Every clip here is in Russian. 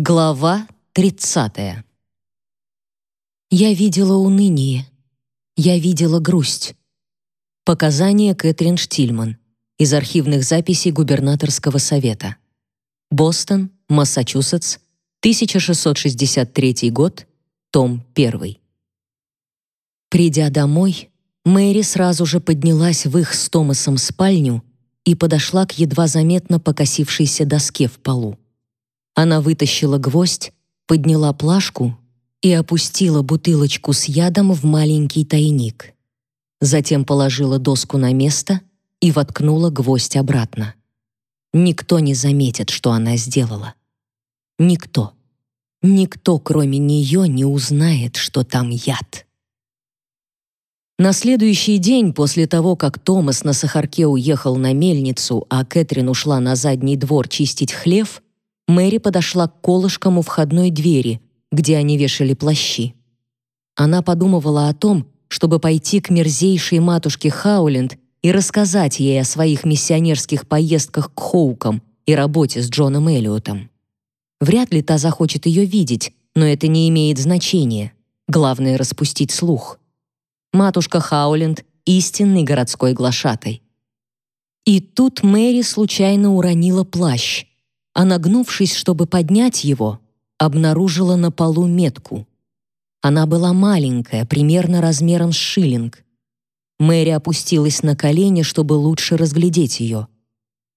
Глава 30. Я видела уныние. Я видела грусть. Показания Кэтрин Штильман из архивных записей губернаторского совета. Бостон, Массачусетс, 1663 год, том 1. Придя домой, Мэри сразу же поднялась в их с Томасом спальню и подошла к едва заметно покосившейся доске в полу. Она вытащила гвоздь, подняла плашку и опустила бутылочку с ядом в маленький тайник. Затем положила доску на место и воткнула гвоздь обратно. Никто не заметит, что она сделала. Никто. Никто, кроме нее, не узнает, что там яд. На следующий день, после того, как Томас на Сахарке уехал на мельницу, а Кэтрин ушла на задний двор чистить хлев, Мэри подошла к колышкам у входной двери, где они вешали плащи. Она подумывала о том, чтобы пойти к мерзейшей матушке Хауленд и рассказать ей о своих миссионерских поездках к Хоукам и работе с Джоном Эллиотом. Вряд ли та захочет ее видеть, но это не имеет значения. Главное — распустить слух. Матушка Хауленд — истинный городской глашатай. И тут Мэри случайно уронила плащ а нагнувшись, чтобы поднять его, обнаружила на полу метку. Она была маленькая, примерно размером с шиллинг. Мэри опустилась на колени, чтобы лучше разглядеть ее.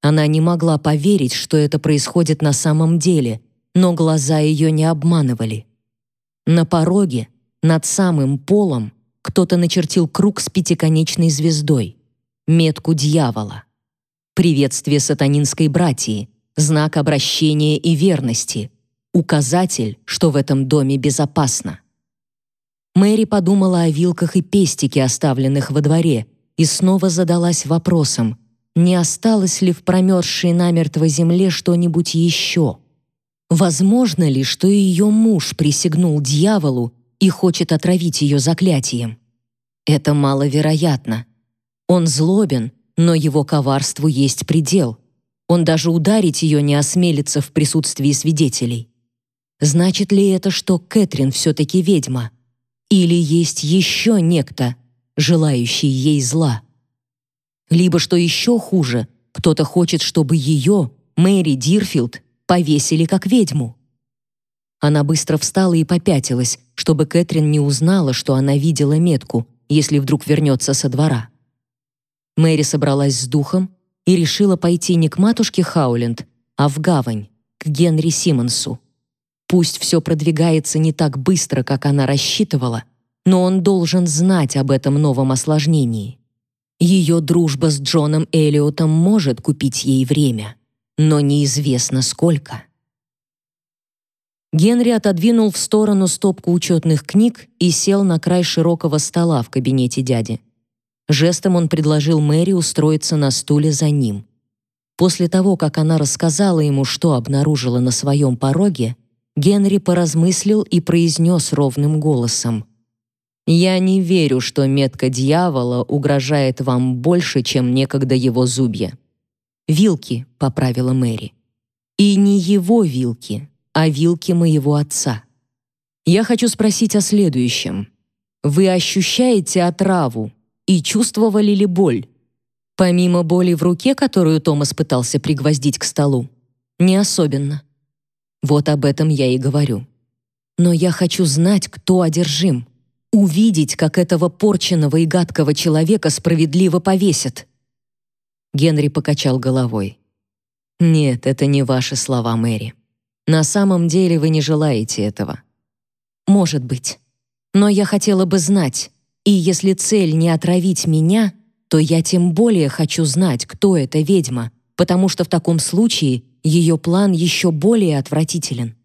Она не могла поверить, что это происходит на самом деле, но глаза ее не обманывали. На пороге, над самым полом, кто-то начертил круг с пятиконечной звездой, метку дьявола. Приветствие сатанинской братьи, знак обращения и верности, указатель, что в этом доме безопасно. Мэри подумала о вилках и пестике, оставленных во дворе, и снова задалась вопросом, не осталось ли в промерзшей намертво земле что-нибудь еще. Возможно ли, что ее муж присягнул дьяволу и хочет отравить ее заклятием? Это маловероятно. Он злобен, но его коварству есть предел. Он даже ударить ее не осмелится в присутствии свидетелей. Значит ли это, что Кэтрин все-таки ведьма? Или есть еще некто, желающий ей зла? Либо, что еще хуже, кто-то хочет, чтобы ее, Мэри Дирфилд, повесили как ведьму. Она быстро встала и попятилась, чтобы Кэтрин не узнала, что она видела метку, если вдруг вернется со двора. Мэри собралась с духом и решила пойти не к матушке Хауленд, а в гавань, к Генри Симмонсу. Пусть все продвигается не так быстро, как она рассчитывала, но он должен знать об этом новом осложнении. Ее дружба с Джоном Эллиотом может купить ей время, но неизвестно сколько. Генри отодвинул в сторону стопку учетных книг и сел на край широкого стола в кабинете дяди. Жестом он предложил Мэри устроиться на стуле за ним. После того, как она рассказала ему, что обнаружила на своем пороге, Генри поразмыслил и произнес ровным голосом. «Я не верю, что метка дьявола угрожает вам больше, чем некогда его зубья». «Вилки», — поправила Мэри. «И не его вилки, а вилки моего отца». «Я хочу спросить о следующем. Вы ощущаете отраву, и чувствовали ли боль. Помимо боли в руке, которую Томас пытался пригвоздить к столу, не особенно. Вот об этом я и говорю. Но я хочу знать, кто одержим, увидеть, как этого порченного и гадкого человека справедливо повесят. Генри покачал головой. Нет, это не ваши слова, Мэри. На самом деле вы не желаете этого. Может быть. Но я хотела бы знать, и если цель не отравить меня, то я тем более хочу знать, кто эта ведьма, потому что в таком случае ее план еще более отвратителен.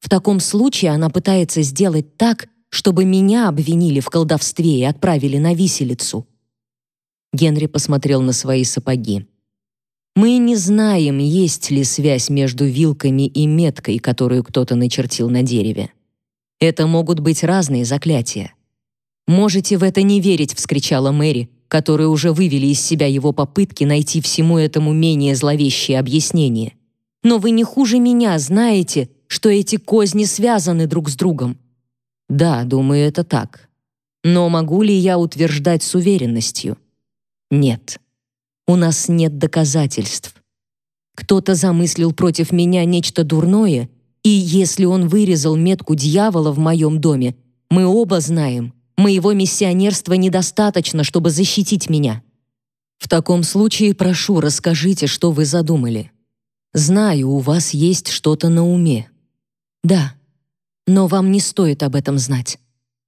В таком случае она пытается сделать так, чтобы меня обвинили в колдовстве и отправили на виселицу. Генри посмотрел на свои сапоги. Мы не знаем, есть ли связь между вилками и меткой, которую кто-то начертил на дереве. Это могут быть разные заклятия. «Можете в это не верить», — вскричала Мэри, которые уже вывели из себя его попытки найти всему этому менее зловещее объяснение. «Но вы не хуже меня знаете, что эти козни связаны друг с другом. Да, думаю, это так. Но могу ли я утверждать с уверенностью? Нет. У нас нет доказательств. Кто-то замыслил против меня нечто дурное, и если он вырезал метку дьявола в моем доме, мы оба знаем, моего миссионерства недостаточно, чтобы защитить меня. В таком случае прошу, расскажите, что вы задумали. Знаю, у вас есть что-то на уме. Да, но вам не стоит об этом знать.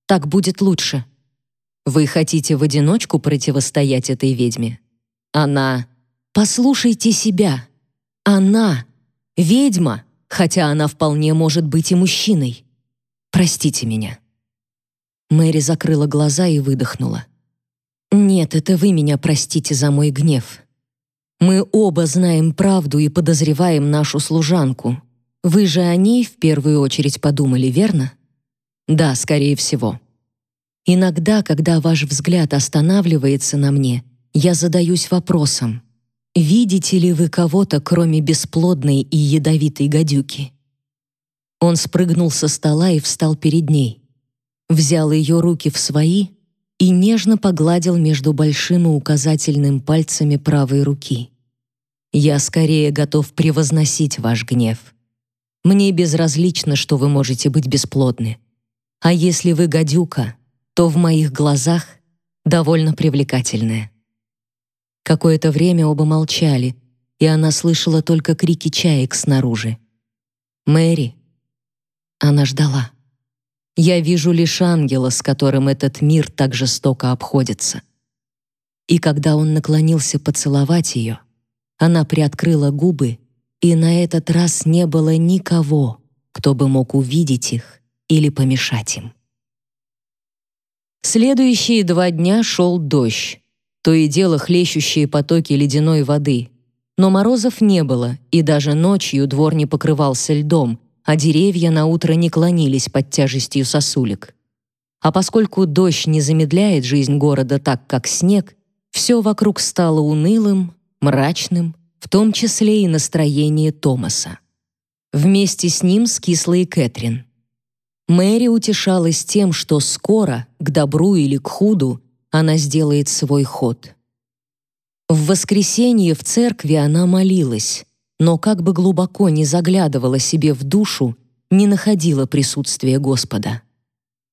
Так будет лучше. Вы хотите в одиночку противостоять этой ведьме? Она... Послушайте себя. Она — ведьма, хотя она вполне может быть и мужчиной. Простите меня». Мэри закрыла глаза и выдохнула. «Нет, это вы меня простите за мой гнев. Мы оба знаем правду и подозреваем нашу служанку. Вы же о ней в первую очередь подумали, верно?» «Да, скорее всего». Иногда, когда ваш взгляд останавливается на мне, я задаюсь вопросом, видите ли вы кого-то, кроме бесплодной и ядовитой гадюки? Он спрыгнул со стола и встал перед ней. Взял ее руки в свои и нежно погладил между большим и указательным пальцами правой руки. «Я скорее готов превозносить ваш гнев. Мне безразлично, что вы можете быть бесплодны. А если вы гадюка, то в моих глазах довольно привлекательная». Какое-то время оба молчали, и она слышала только крики чаек снаружи. «Мэри». Она ждала. Я вижу лишь ангела, с которым этот мир так жестоко обходится. И когда он наклонился поцеловать ее, она приоткрыла губы, и на этот раз не было никого, кто бы мог увидеть их или помешать им. Следующие два дня шел дождь, то и дело хлещущие потоки ледяной воды. Но морозов не было, и даже ночью двор не покрывался льдом, а деревья на утро не клонились под тяжестью сосулек. А поскольку дождь не замедляет жизнь города так, как снег, все вокруг стало унылым, мрачным, в том числе и настроение Томаса. Вместе с ним скисла и Кэтрин. Мэри утешалась тем, что скоро, к добру или к худу, она сделает свой ход. В воскресенье в церкви она молилась, но как бы глубоко не заглядывала себе в душу, не находила присутствия Господа.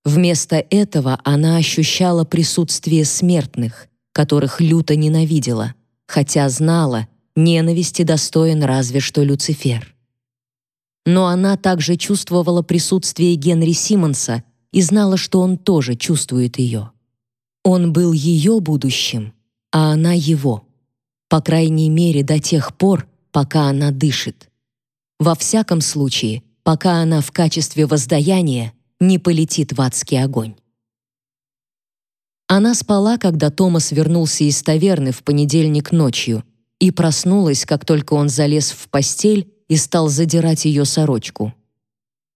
Вместо этого она ощущала присутствие смертных, которых люто ненавидела, хотя знала, ненависти достоин разве что Люцифер. Но она также чувствовала присутствие Генри Симмонса и знала, что он тоже чувствует ее. Он был ее будущим, а она его. По крайней мере, до тех пор, пока она дышит. Во всяком случае, пока она в качестве воздаяния не полетит в адский огонь. Она спала, когда Томас вернулся из таверны в понедельник ночью и проснулась, как только он залез в постель и стал задирать ее сорочку.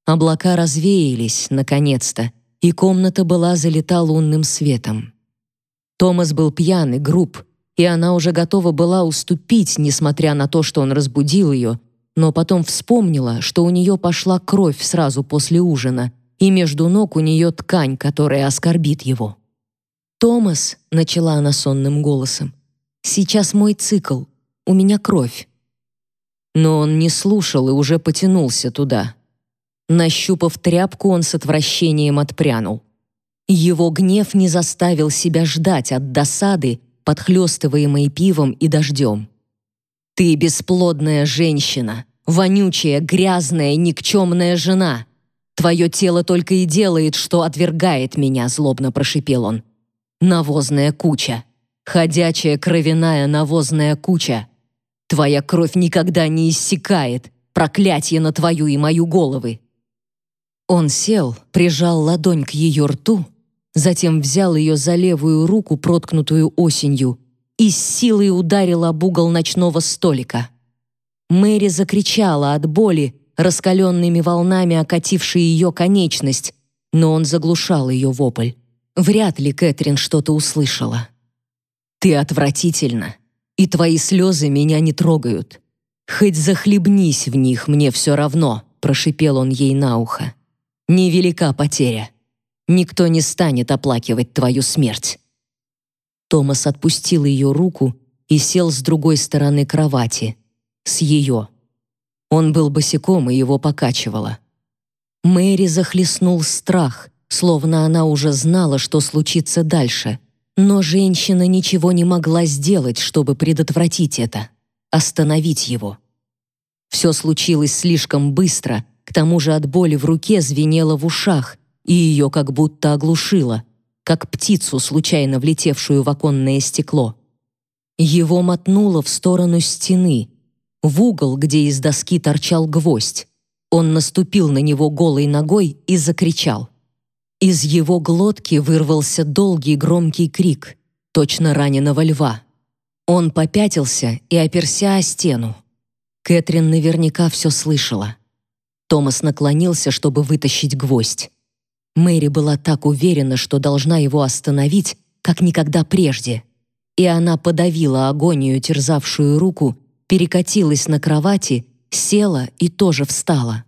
Облака развеялись, наконец-то, и комната была залита лунным светом. Томас был пьян и груб, и она уже готова была уступить, несмотря на то, что он разбудил ее, но потом вспомнила, что у нее пошла кровь сразу после ужина, и между ног у нее ткань, которая оскорбит его. «Томас», — начала она сонным голосом, — «сейчас мой цикл, у меня кровь». Но он не слушал и уже потянулся туда. Нащупав тряпку, он с отвращением отпрянул. Его гнев не заставил себя ждать от досады, подхлёстываемой пивом и дождем. «Ты бесплодная женщина, вонючая, грязная, никчемная жена. Твое тело только и делает, что отвергает меня», — злобно прошипел он. «Навозная куча. Ходячая кровяная навозная куча. Твоя кровь никогда не иссякает. Проклятие на твою и мою головы». Он сел, прижал ладонь к ее рту, Затем взял ее за левую руку, проткнутую осенью, и с силой ударил об угол ночного столика. Мэри закричала от боли, раскаленными волнами окатившей ее конечность, но он заглушал ее вопль. Вряд ли Кэтрин что-то услышала. «Ты отвратительна, и твои слезы меня не трогают. Хоть захлебнись в них, мне все равно», прошипел он ей на ухо. «Невелика потеря. Никто не станет оплакивать твою смерть». Томас отпустил ее руку и сел с другой стороны кровати, с ее. Он был босиком, и его покачивало. Мэри захлестнул страх, словно она уже знала, что случится дальше. Но женщина ничего не могла сделать, чтобы предотвратить это, остановить его. Все случилось слишком быстро, к тому же от боли в руке звенело в ушах, и ее как будто оглушило, как птицу, случайно влетевшую в оконное стекло. Его мотнуло в сторону стены, в угол, где из доски торчал гвоздь. Он наступил на него голой ногой и закричал. Из его глотки вырвался долгий громкий крик, точно раненого льва. Он попятился и оперся о стену. Кэтрин наверняка все слышала. Томас наклонился, чтобы вытащить гвоздь. Мэри была так уверена, что должна его остановить, как никогда прежде. И она подавила агонию, терзавшую руку, перекатилась на кровати, села и тоже встала.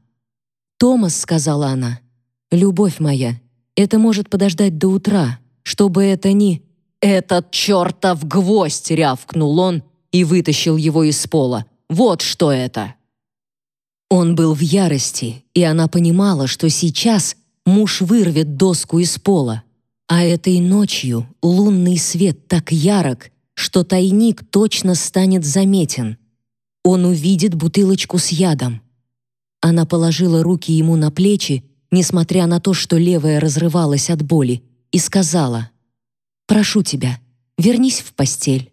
«Томас», — сказала она, — «любовь моя, это может подождать до утра, чтобы это ни...» «Этот чертов гвоздь!» — рявкнул он и вытащил его из пола. «Вот что это!» Он был в ярости, и она понимала, что сейчас муж вырвет доску из пола. А этой ночью лунный свет так ярок, что тайник точно станет заметен. Он увидит бутылочку с ядом. Она положила руки ему на плечи, несмотря на то, что левая разрывалась от боли, и сказала, «Прошу тебя, вернись в постель.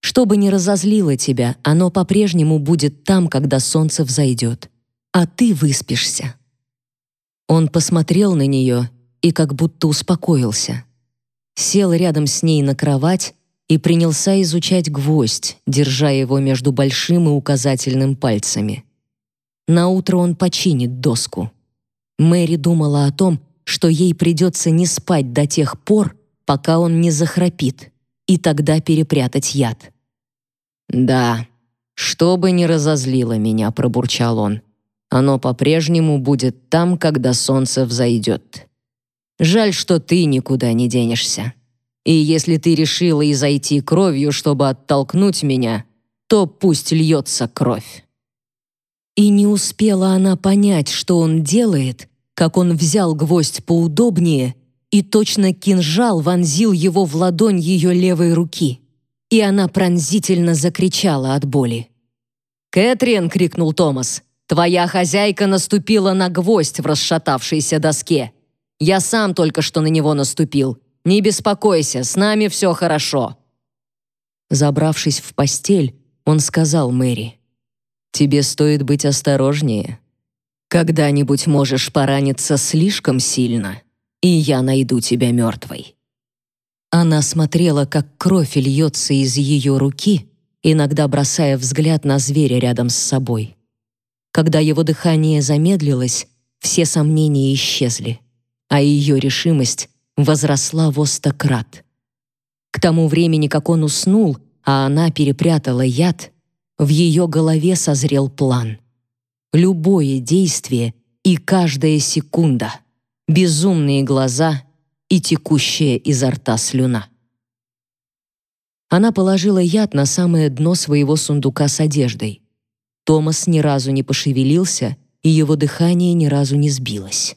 Что бы ни разозлило тебя, оно по-прежнему будет там, когда солнце взойдет, а ты выспишься». Он посмотрел на нее и как будто успокоился. Сел рядом с ней на кровать и принялся изучать гвоздь, держа его между большим и указательным пальцами. На утро он починит доску. Мэри думала о том, что ей придется не спать до тех пор, пока он не захрапит, и тогда перепрятать яд. «Да, что бы ни разозлило меня», — пробурчал он, «оно по-прежнему будет там, когда солнце взойдет. Жаль, что ты никуда не денешься. И если ты решила изойти кровью, чтобы оттолкнуть меня, то пусть льется кровь». И не успела она понять, что он делает, как он взял гвоздь поудобнее и точно кинжал вонзил его в ладонь ее левой руки. И она пронзительно закричала от боли. «Кэтрин!» — крикнул Томас. «Твоя хозяйка наступила на гвоздь в расшатавшейся доске. Я сам только что на него наступил. Не беспокойся, с нами все хорошо». Забравшись в постель, он сказал Мэри, «Тебе стоит быть осторожнее. Когда-нибудь можешь пораниться слишком сильно, и я найду тебя мертвой». Она смотрела, как кровь льется из ее руки, иногда бросая взгляд на зверя рядом с собой. Когда его дыхание замедлилось, все сомнения исчезли, а ее решимость возросла во сто крат. К тому времени, как он уснул, а она перепрятала яд, в ее голове созрел план. Любое действие и каждая секунда, безумные глаза и текущая изо рта слюна. Она положила яд на самое дно своего сундука с одеждой. Томас ни разу не пошевелился, и его дыхание ни разу не сбилось.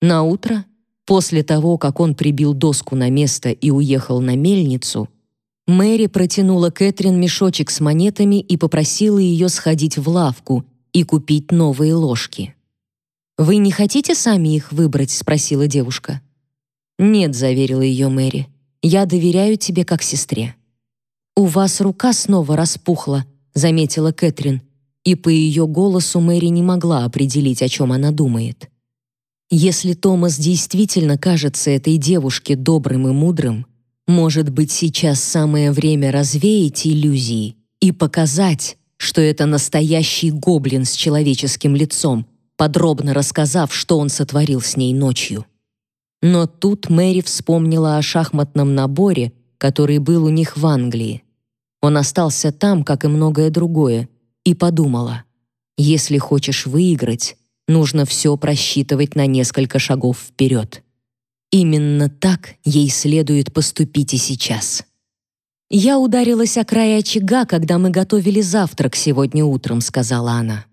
На утро После того, как он прибил доску на место и уехал на мельницу, Мэри протянула Кэтрин мешочек с монетами и попросила ее сходить в лавку и купить новые ложки. «Вы не хотите сами их выбрать?» — спросила девушка. «Нет», — заверила ее Мэри, — «я доверяю тебе как сестре». «У вас рука снова распухла», — заметила Кэтрин, и по ее голосу Мэри не могла определить, о чем она думает. Если Томас действительно кажется этой девушке добрым и мудрым, может быть, сейчас самое время развеять иллюзии и показать, что это настоящий гоблин с человеческим лицом, подробно рассказав, что он сотворил с ней ночью. Но тут Мэри вспомнила о шахматном наборе, который был у них в Англии. Он остался там, как и многое другое, и подумала, Если хочешь выиграть, нужно все просчитывать на несколько шагов вперед. Именно так ей следует поступить и сейчас. «Я ударилась о край очага, когда мы готовили завтрак сегодня утром», — сказала она.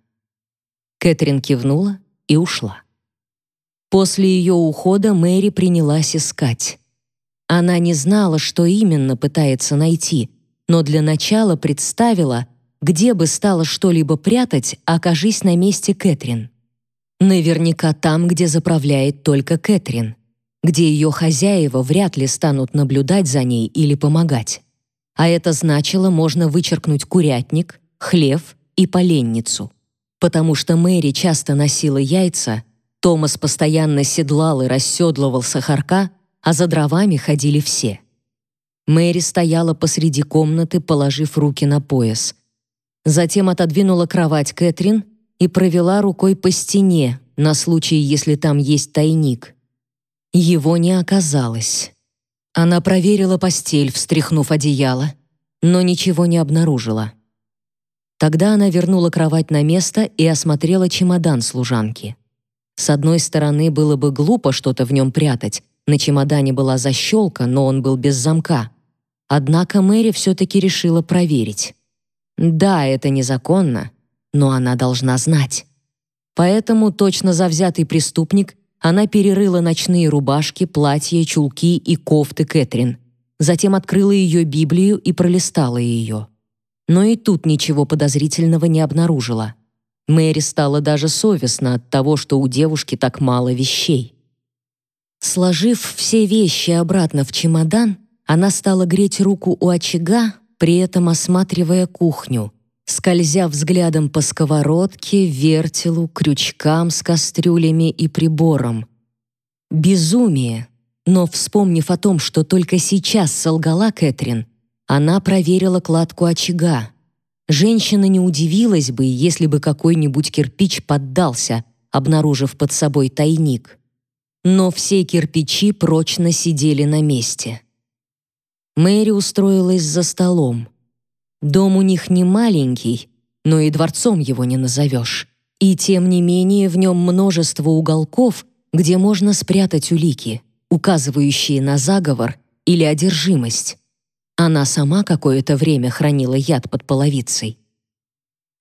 Кэтрин кивнула и ушла. После ее ухода Мэри принялась искать. Она не знала, что именно пытается найти, но для начала представила, где бы стала что-либо прятать, окажись на месте Кэтрин. Наверняка там, где заправляет только Кэтрин, где ее хозяева вряд ли станут наблюдать за ней или помогать. А это значило, можно вычеркнуть курятник, хлев и поленницу. Потому что Мэри часто носила яйца, Томас постоянно седлал и расседлывал сахарка, а за дровами ходили все. Мэри стояла посреди комнаты, положив руки на пояс. Затем отодвинула кровать Кэтрин и провела рукой по стене на случай, если там есть тайник. Его не оказалось. Она проверила постель, встряхнув одеяло, но ничего не обнаружила. Тогда она вернула кровать на место и осмотрела чемодан служанки. С одной стороны, было бы глупо что-то в нем прятать. На чемодане была защелка, но он был без замка. Однако Мэри все-таки решила проверить. Да, это незаконно, но она должна знать. Поэтому точно завзятый преступник она перерыла ночные рубашки, платья, чулки и кофты Кэтрин. Затем открыла ее Библию и пролистала ее. Но и тут ничего подозрительного не обнаружила. Мэри стало даже совестно от того, что у девушки так мало вещей. Сложив все вещи обратно в чемодан, она стала греть руку у очага, при этом осматривая кухню — скользя взглядом по сковородке, вертелу, крючкам с кастрюлями и прибором. Безумие! Но, вспомнив о том, что только сейчас солгала Кэтрин, она проверила кладку очага. Женщина не удивилась бы, если бы какой-нибудь кирпич поддался, обнаружив под собой тайник. Но все кирпичи прочно сидели на месте. Мэри устроилась за столом. Дом у них не маленький, но и дворцом его не назовешь. И тем не менее в нем множество уголков, где можно спрятать улики, указывающие на заговор или одержимость. Она сама какое-то время хранила яд под половицей.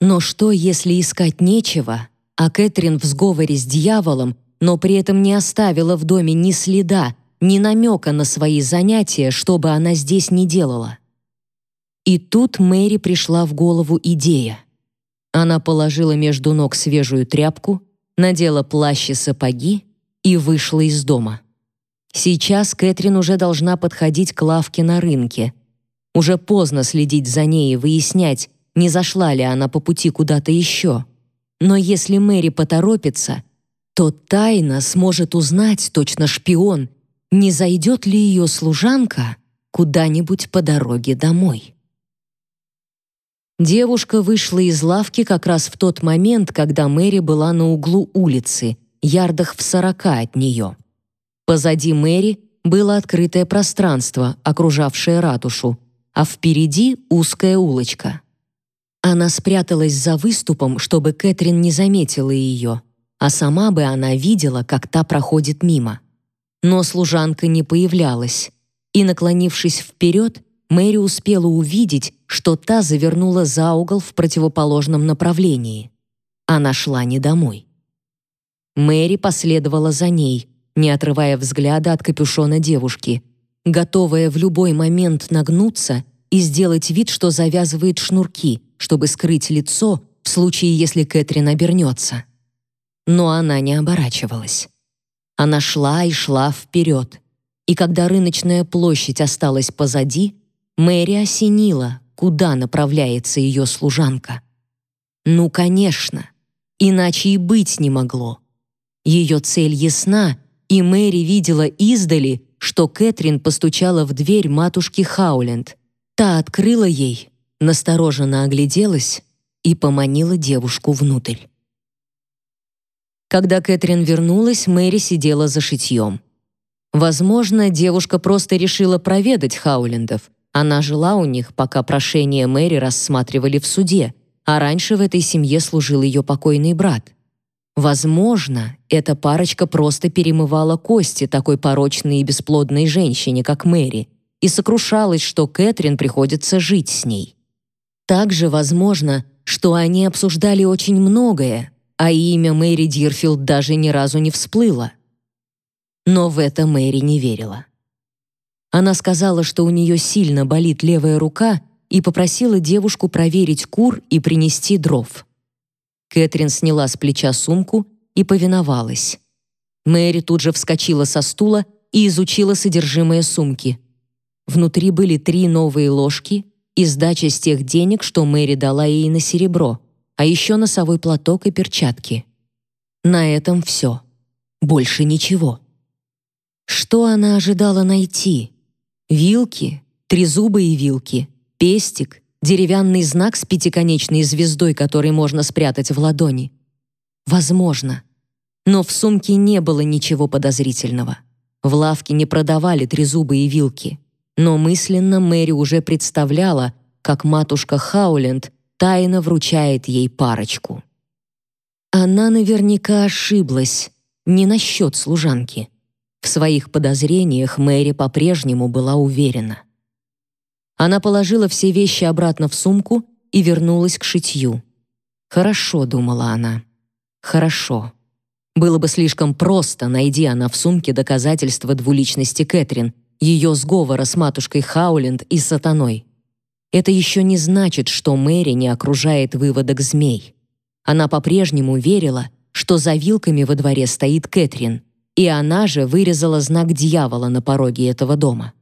Но что, если искать нечего, а Кэтрин в сговоре с дьяволом, но при этом не оставила в доме ни следа, ни намека на свои занятия, что бы она здесь не делала? И тут Мэри пришла в голову идея. Она положила между ног свежую тряпку, надела плащ и сапоги и вышла из дома. Сейчас Кэтрин уже должна подходить к лавке на рынке. Уже поздно следить за ней и выяснять, не зашла ли она по пути куда-то еще. Но если Мэри поторопится, то тайно сможет узнать, точно шпион, не зайдет ли ее служанка куда-нибудь по дороге домой. Девушка вышла из лавки как раз в тот момент, когда Мэри была на углу улицы, ярдах в сорока от нее. Позади Мэри было открытое пространство, окружавшее ратушу, а впереди узкая улочка. Она спряталась за выступом, чтобы Кэтрин не заметила ее, а сама бы она видела, как та проходит мимо. Но служанка не появлялась, и, наклонившись вперед, Мэри успела увидеть, что та завернула за угол в противоположном направлении. Она шла не домой. Мэри последовала за ней, не отрывая взгляда от капюшона девушки, готовая в любой момент нагнуться и сделать вид, что завязывает шнурки, чтобы скрыть лицо в случае, если Кэтрин обернется. Но она не оборачивалась. Она шла и шла вперед. И когда рыночная площадь осталась позади, Мэри осенила, куда направляется ее служанка. Ну, конечно, иначе и быть не могло. Ее цель ясна, и Мэри видела издали, что Кэтрин постучала в дверь матушки Хауленд. Та открыла ей, настороженно огляделась и поманила девушку внутрь. Когда Кэтрин вернулась, Мэри сидела за шитьем. Возможно, девушка просто решила проведать Хаулендов — она жила у них, пока прошение Мэри рассматривали в суде, а раньше в этой семье служил ее покойный брат. Возможно, эта парочка просто перемывала кости такой порочной и бесплодной женщине, как Мэри, и сокрушалась, что Кэтрин приходится жить с ней. Также возможно, что они обсуждали очень многое, а имя Мэри Дирфилд даже ни разу не всплыло. Но в это Мэри не верила. Она сказала, что у нее сильно болит левая рука, и попросила девушку проверить кур и принести дров. Кэтрин сняла с плеча сумку и повиновалась. Мэри тут же вскочила со стула и изучила содержимое сумки. Внутри были три новые ложки и сдача с тех денег, что Мэри дала ей на серебро, а еще носовой платок и перчатки. На этом все. Больше ничего. Что она ожидала найти? Вилки, трезубые вилки, пестик, деревянный знак с пятиконечной звездой, который можно спрятать в ладони. Возможно. Но в сумке не было ничего подозрительного. В лавке не продавали трезубые вилки но мысленно Мэри уже представляла, как матушка Хауленд тайно вручает ей парочку. Она наверняка ошиблась не насчет служанки. В своих подозрениях Мэри по-прежнему была уверена. Она положила все вещи обратно в сумку и вернулась к шитью. «Хорошо», — думала она, — «хорошо». Было бы слишком просто, найди она в сумке доказательства двуличности Кэтрин, ее сговора с матушкой Хауленд и сатаной. Это еще не значит, что Мэри не окружает выводок змей. Она по-прежнему верила, что за вилками во дворе стоит Кэтрин, и она же вырезала знак дьявола на пороге этого дома.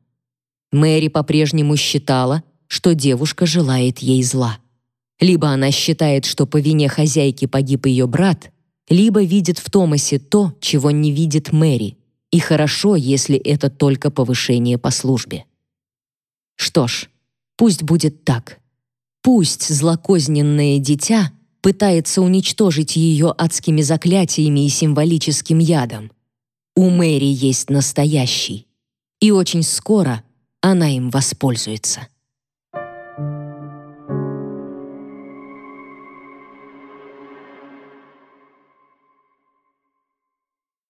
Мэри по-прежнему считала, что девушка желает ей зла. Либо она считает, что по вине хозяйки погиб ее брат, либо видит в Томасе то, чего не видит Мэри, и хорошо, если это только повышение по службе. Что ж, пусть будет так. Пусть злокозненное дитя пытается уничтожить ее адскими заклятиями и символическим ядом. У Мэри есть настоящий, и очень скоро она им воспользуется.